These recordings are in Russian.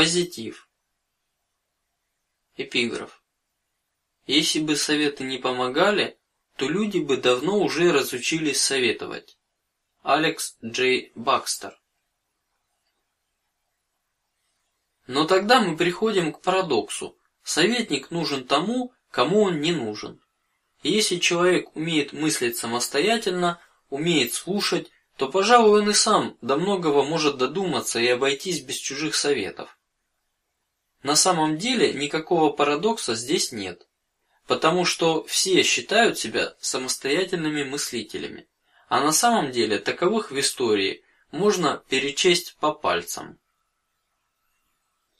Позитив. Эпиграф. Если бы советы не помогали, то люди бы давно уже разучились советовать. Алекс Джей Бакстер. Но тогда мы приходим к парадоксу: советник нужен тому, кому он не нужен. Если человек умеет мыслить самостоятельно, умеет слушать, то, пожалуй, он и сам до многого может додуматься и обойтись без чужих советов. На самом деле никакого парадокса здесь нет, потому что все считают себя самостоятельными мыслителями, а на самом деле таковых в истории можно перечесть по пальцам.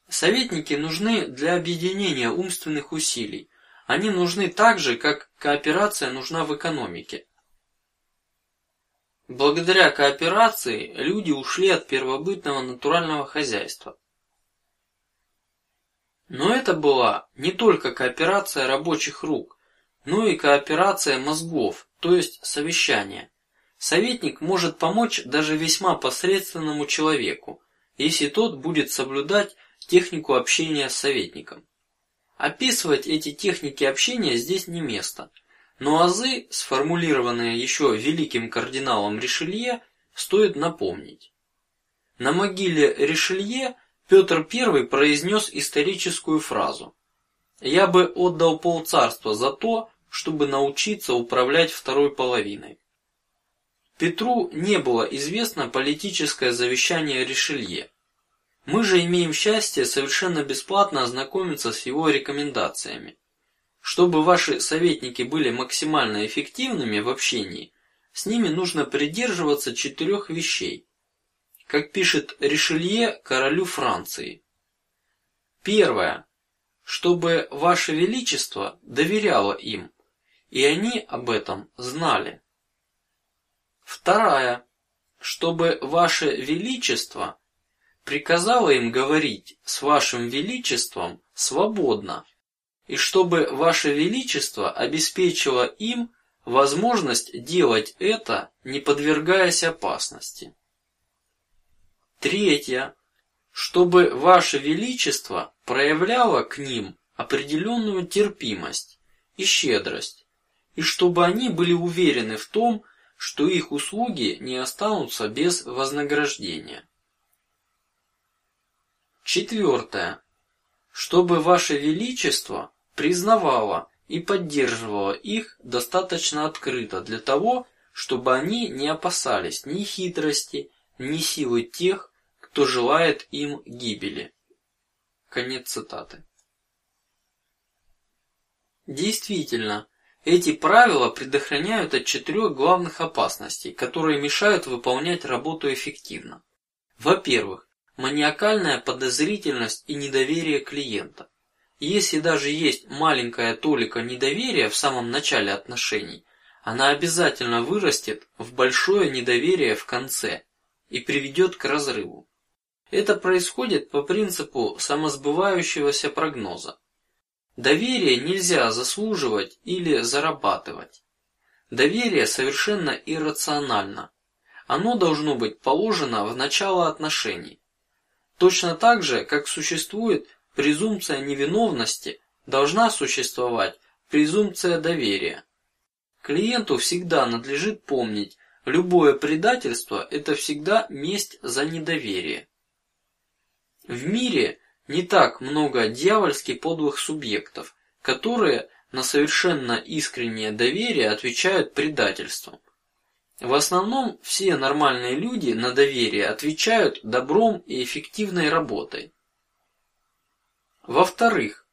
Советники нужны для объединения умственных усилий. Они нужны так же, как кооперация нужна в экономике. Благодаря кооперации люди ушли от первобытного натурального хозяйства. Но это была не только кооперация рабочих рук, но и кооперация мозгов, то есть совещание. Советник может помочь даже весьма посредственному человеку, если тот будет соблюдать технику общения с советником. Описывать эти техники общения здесь не место. Но азы, сформулированные еще великим кардиналом Ришелье, стоит напомнить. На могиле Ришелье Петр I произнес историческую фразу: "Я бы отдал полцарства за то, чтобы научиться управлять второй половиной". Петру не было известно политическое завещание Ришелье. Мы же имеем счастье совершенно бесплатно ознакомиться с его рекомендациями. Чтобы ваши советники были максимально эффективными в общении, с ними нужно придерживаться четырех вещей. Как пишет Ришелье королю Франции. Первое, чтобы ваше величество доверяло им, и они об этом знали. Вторая, чтобы ваше величество приказало им говорить с вашим величеством свободно и чтобы ваше величество обеспечило им возможность делать это, не подвергаясь опасности. Третье, чтобы ваше величество проявляло к ним определенную терпимость и щедрость, и чтобы они были уверены в том, что их услуги не останутся без вознаграждения. Четвертое, чтобы ваше величество признавала и поддерживала их достаточно открыто для того, чтобы они не опасались ни хитрости, ни силы тех, кто желает им гибели. Конец цитаты. Действительно, эти правила предохраняют от четырех главных опасностей, которые мешают выполнять работу эффективно. Во-первых, маниакальная подозрительность и недоверие клиента. Если даже есть маленькая толика недоверия в самом начале отношений, она обязательно вырастет в большое недоверие в конце и приведет к разрыву. Это происходит по принципу самосбывающегося прогноза. Доверие нельзя заслуживать или зарабатывать. Доверие совершенно иррационально. Оно должно быть положено в начало отношений. Точно так же, как существует презумпция невиновности, должна существовать презумпция доверия. Клиенту всегда надлежит помнить, любое предательство – это всегда месть за недоверие. В мире не так много дьявольски подлых субъектов, которые на совершенно искреннее доверие отвечают предательством. В основном все нормальные люди на доверие отвечают добром и эффективной работой. Во-вторых,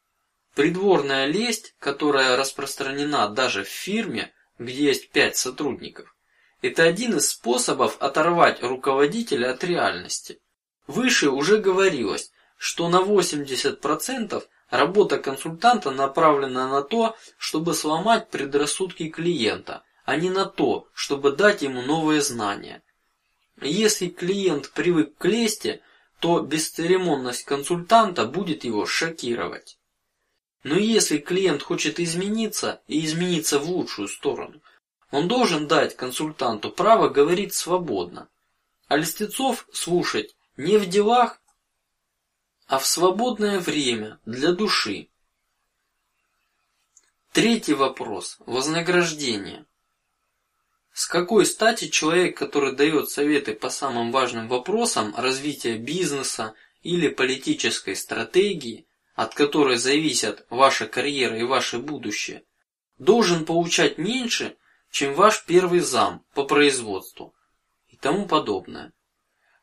придворная лесть, которая распространена даже в фирме, где есть пять сотрудников, это один из способов оторвать руководителя от реальности. Выше уже говорилось, что на 80 процентов работа консультанта направлена на то, чтобы сломать предрассудки клиента, а не на то, чтобы дать ему новые знания. Если клиент привык к лести, то бесцеремонность консультанта будет его шокировать. Но если клиент хочет измениться и измениться в лучшую сторону, он должен дать консультанту право говорить свободно, а льстецов слушать не в делах, а в свободное время для души. Третий вопрос: вознаграждение. С какой стати человек, который дает советы по самым важным вопросам развития бизнеса или политической стратегии, от которой зависят ваша карьера и ваше будущее, должен получать меньше, чем ваш первый зам по производству и тому подобное?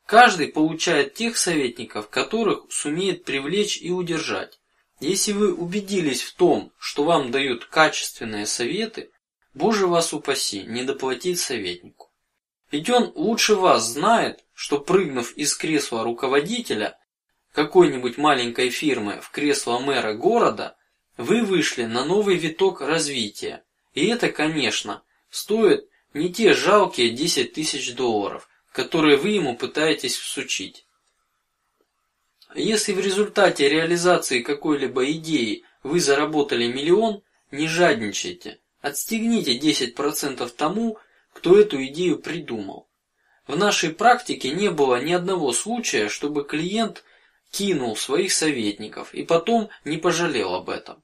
Каждый получает тех советников, которых сумеет привлечь и удержать. Если вы убедились в том, что вам дают качественные советы, Боже вас упаси, не доплатить советнику. Ведь он лучше вас знает, что прыгнув из кресла руководителя какой-нибудь маленькой фирмы в кресло мэра города, вы вышли на новый виток развития, и это, конечно, стоит не те жалкие десять тысяч долларов, которые вы ему пытаетесь всучить. Если в результате реализации какой-либо идеи вы заработали миллион, не жадничайте Отстегните 10% тому, кто эту идею придумал. В нашей практике не было ни одного случая, чтобы клиент кинул своих советников и потом не пожалел об этом.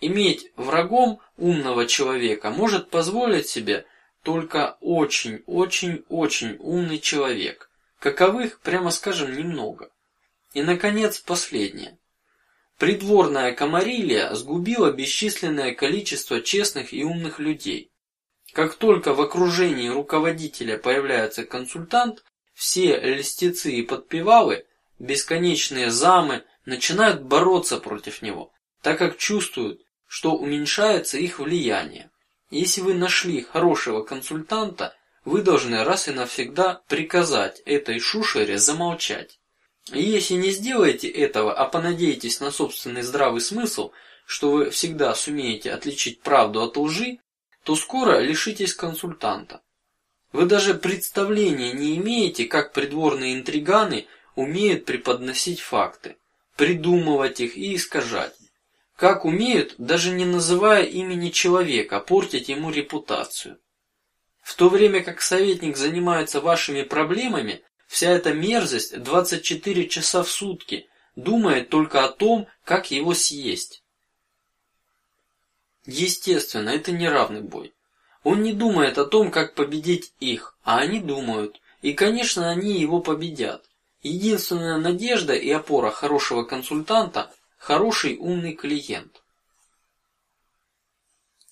Иметь врагом умного человека может позволить себе только очень, очень, очень умный человек. Каковых, прямо скажем, немного. И, наконец, последнее. Придворная комарилия сгубила бесчисленное количество честных и умных людей. Как только в окружении руководителя появляется консультант, все льстецы и подпевалы, бесконечные замы начинают бороться против него, так как чувствуют, что уменьшается их влияние. Если вы нашли хорошего консультанта, вы должны раз и навсегда приказать этой шушере замолчать. И если не сделаете этого, а понадеетесь на собственный здравый смысл, что вы всегда сумеете отличить правду от лжи, то скоро лишитесь консультанта. Вы даже представления не имеете, как придворные интриганы умеют преподносить факты, придумывать их и искажать, как умеют, даже не называя имени человека, портить ему репутацию. В то время как советник занимается вашими проблемами, Вся эта мерзость 24 часа в сутки думает только о том, как его съесть. Естественно, это не равный бой. Он не думает о том, как победить их, а они думают, и, конечно, они его победят. Единственная надежда и опора хорошего консультанта – хороший умный клиент.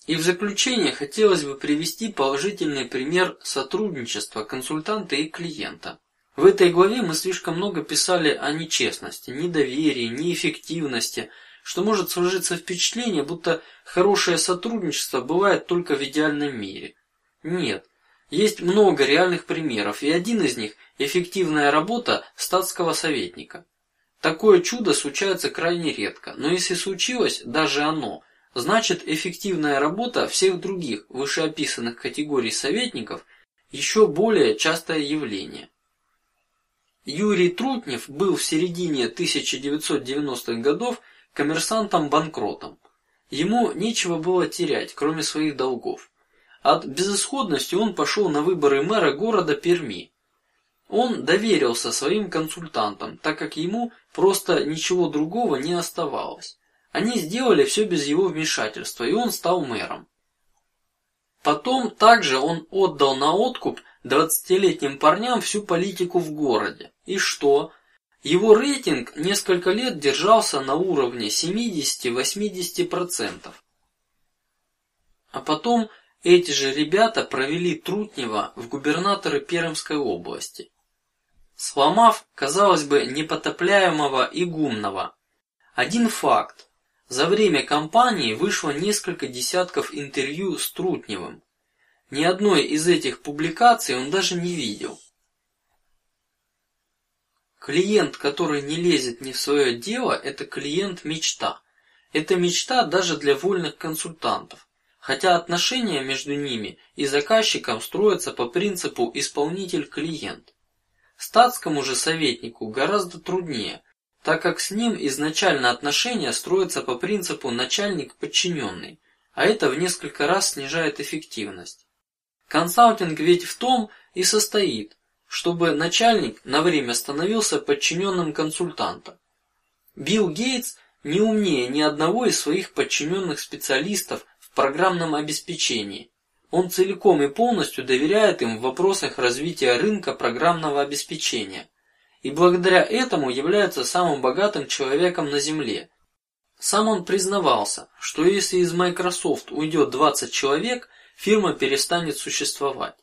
И в заключение хотелось бы привести положительный пример сотрудничества консультанта и клиента. В этой главе мы слишком много писали о нечестности, недоверии, неэффективности, что может сложиться впечатление, будто хорошее сотрудничество бывает только в идеальном мире. Нет, есть много реальных примеров, и один из них – эффективная работа статского советника. Такое чудо случается крайне редко, но если случилось даже оно, значит эффективная работа всех других вышеописанных категорий советников еще более частое явление. Юрий Трутнев был в середине 1990-х годов коммерсантом-банкротом. Ему нечего было терять, кроме своих долгов. От безысходности он пошел на выборы мэра города Перми. Он доверился своим консультантам, так как ему просто ничего другого не оставалось. Они сделали все без его вмешательства, и он стал мэром. Потом также он отдал на откуп двадцатилетним парням всю политику в городе. И что? Его рейтинг несколько лет держался на уровне 70-80 процентов. А потом эти же ребята провели Трутнева в губернаторы Пермской области, сломав, казалось бы, непотопляемого игумного. Один факт: за время кампании вышло несколько десятков интервью с Трутневым. Ни одной из этих публикаций он даже не видел. Клиент, который не лезет не в свое дело, это клиент мечта. Это мечта даже для вольных консультантов, хотя отношения между ними и заказчиком строятся по принципу исполнитель-клиент. Статскому же советнику гораздо труднее, так как с ним изначально отношения строятся по принципу начальник-подчиненный, а это в несколько раз снижает эффективность. Консалтинг ведь в том и состоит, чтобы начальник на время становился подчиненным консультанта. Билл Гейтс не умнее ни одного из своих подчиненных специалистов в программном обеспечении. Он целиком и полностью доверяет им в вопросах развития рынка программного обеспечения, и благодаря этому является самым богатым человеком на Земле. Сам он признавался, что если из Microsoft уйдет 20 человек, фирма перестанет существовать.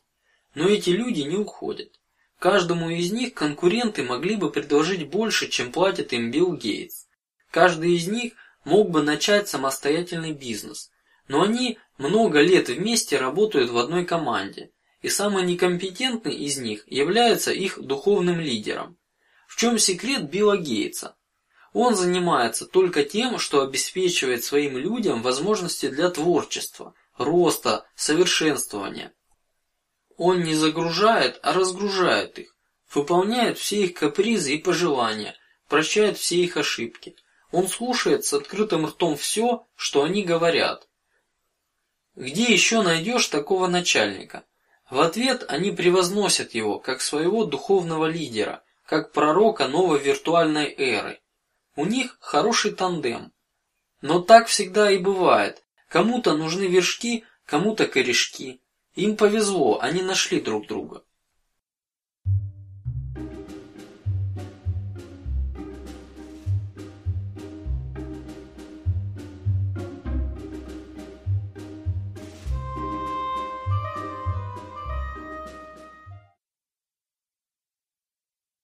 Но эти люди не уходят. Каждому из них конкуренты могли бы предложить больше, чем платит им Билл Гейтс. Каждый из них мог бы начать самостоятельный бизнес, но они много лет вместе работают в одной команде, и самый некомпетентный из них является их духовным лидером. В чем секрет Билла Гейтса? Он занимается только тем, что обеспечивает своим людям возможности для творчества, роста, совершенствования. Он не загружает, а разгружает их, выполняет все их капризы и пожелания, прощает все их ошибки. Он слушает с открытым ртом все, что они говорят. Где еще найдешь такого начальника? В ответ они превозносят его как своего духовного лидера, как пророка новой виртуальной эры. У них хороший тандем. Но так всегда и бывает. Кому-то нужны вершки, кому-то корешки. Им повезло, они нашли друг друга.